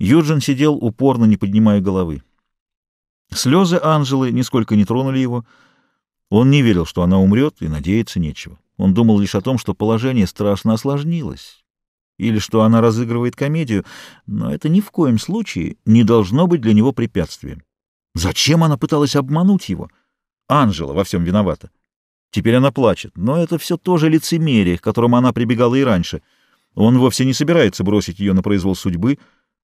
Юджин сидел упорно, не поднимая головы. Слезы Анжелы нисколько не тронули его. Он не верил, что она умрет, и надеяться нечего. Он думал лишь о том, что положение страшно осложнилось, или что она разыгрывает комедию, но это ни в коем случае не должно быть для него препятствием. Зачем она пыталась обмануть его? Анжела во всем виновата. Теперь она плачет, но это все тоже лицемерие, к которому она прибегала и раньше. Он вовсе не собирается бросить ее на произвол судьбы,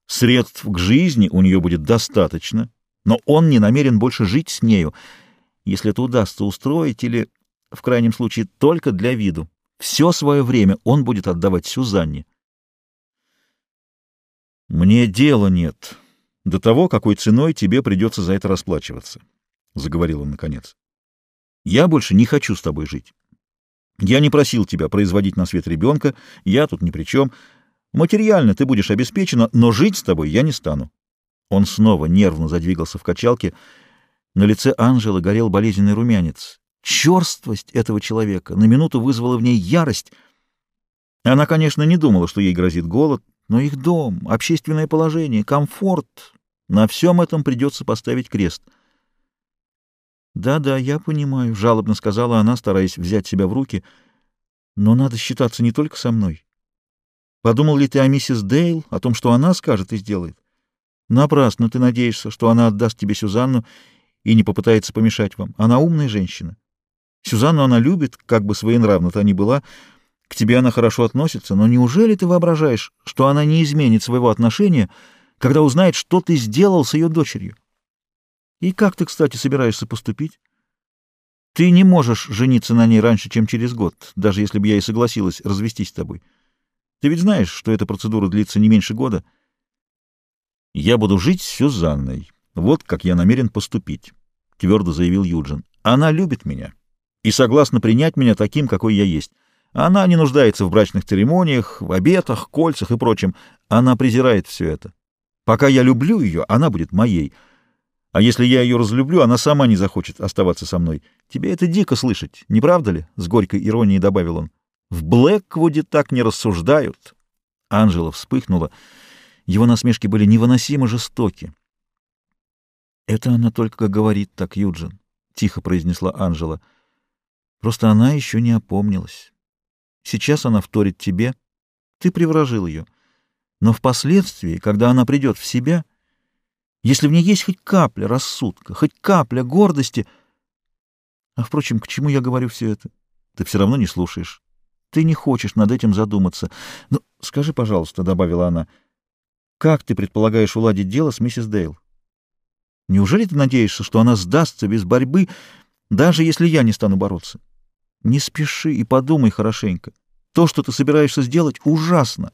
Средств к жизни у нее будет достаточно, но он не намерен больше жить с нею, если это удастся устроить или, в крайнем случае, только для виду. Все свое время он будет отдавать Сюзанне. «Мне дела нет до того, какой ценой тебе придется за это расплачиваться», — заговорил он наконец. «Я больше не хочу с тобой жить. Я не просил тебя производить на свет ребенка, я тут ни при чем». Материально ты будешь обеспечена, но жить с тобой я не стану. Он снова нервно задвигался в качалке. На лице Анжелы горел болезненный румянец. Черствость этого человека на минуту вызвала в ней ярость. Она, конечно, не думала, что ей грозит голод, но их дом, общественное положение, комфорт — на всем этом придется поставить крест. «Да-да, я понимаю», — жалобно сказала она, стараясь взять себя в руки, — «но надо считаться не только со мной. Подумал ли ты о миссис Дейл, о том, что она скажет и сделает? Напрасно ты надеешься, что она отдаст тебе Сюзанну и не попытается помешать вам. Она умная женщина. Сюзанну она любит, как бы своенравна та ни была, к тебе она хорошо относится, но неужели ты воображаешь, что она не изменит своего отношения, когда узнает, что ты сделал с ее дочерью? И как ты, кстати, собираешься поступить? Ты не можешь жениться на ней раньше, чем через год, даже если бы я и согласилась развестись с тобой. Ты ведь знаешь, что эта процедура длится не меньше года. Я буду жить с Сюзанной. Вот как я намерен поступить, — твердо заявил Юджин. Она любит меня и согласна принять меня таким, какой я есть. Она не нуждается в брачных церемониях, в обетах, кольцах и прочем. Она презирает все это. Пока я люблю ее, она будет моей. А если я ее разлюблю, она сама не захочет оставаться со мной. Тебе это дико слышать, не правда ли? — с горькой иронией добавил он. В Блэквуде так не рассуждают. Анжела вспыхнула. Его насмешки были невыносимо жестоки. «Это она только говорит так, Юджин», — тихо произнесла Анжела. «Просто она еще не опомнилась. Сейчас она вторит тебе. Ты приворожил ее. Но впоследствии, когда она придет в себя, если в ней есть хоть капля рассудка, хоть капля гордости... А, впрочем, к чему я говорю все это? Ты все равно не слушаешь. Ты не хочешь над этим задуматься. Ну, скажи, пожалуйста, — добавила она, — как ты предполагаешь уладить дело с миссис Дейл? Неужели ты надеешься, что она сдастся без борьбы, даже если я не стану бороться? Не спеши и подумай хорошенько. То, что ты собираешься сделать, ужасно.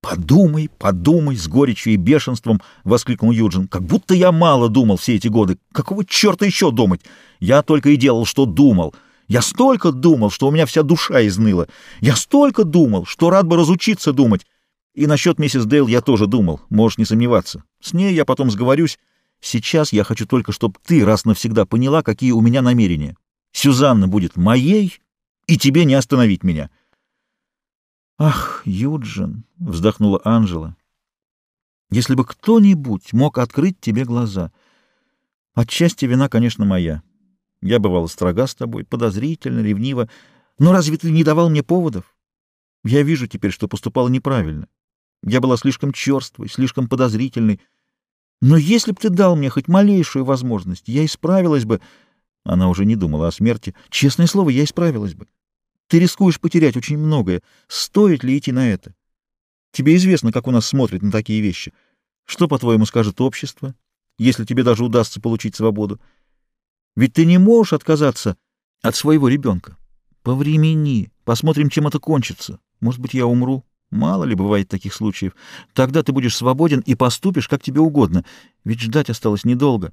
«Подумай, подумай!» — с горечью и бешенством воскликнул Юджин. «Как будто я мало думал все эти годы. Какого черта еще думать? Я только и делал, что думал». Я столько думал, что у меня вся душа изныла. Я столько думал, что рад бы разучиться думать. И насчет миссис Дейл я тоже думал, можешь не сомневаться. С ней я потом сговорюсь. Сейчас я хочу только, чтобы ты раз навсегда поняла, какие у меня намерения. Сюзанна будет моей, и тебе не остановить меня. Ах, Юджин, — вздохнула Анжела, — если бы кто-нибудь мог открыть тебе глаза. Отчасти вина, конечно, моя. Я бывала строга с тобой, подозрительно, ревнива. Но разве ты не давал мне поводов? Я вижу теперь, что поступала неправильно. Я была слишком черствой, слишком подозрительной. Но если бы ты дал мне хоть малейшую возможность, я исправилась бы. Она уже не думала о смерти. Честное слово, я исправилась бы. Ты рискуешь потерять очень многое. Стоит ли идти на это? Тебе известно, как у нас смотрят на такие вещи. Что, по-твоему, скажет общество, если тебе даже удастся получить свободу? Ведь ты не можешь отказаться от своего ребенка. Повремени, посмотрим, чем это кончится. Может быть, я умру. Мало ли бывает таких случаев. Тогда ты будешь свободен и поступишь, как тебе угодно. Ведь ждать осталось недолго.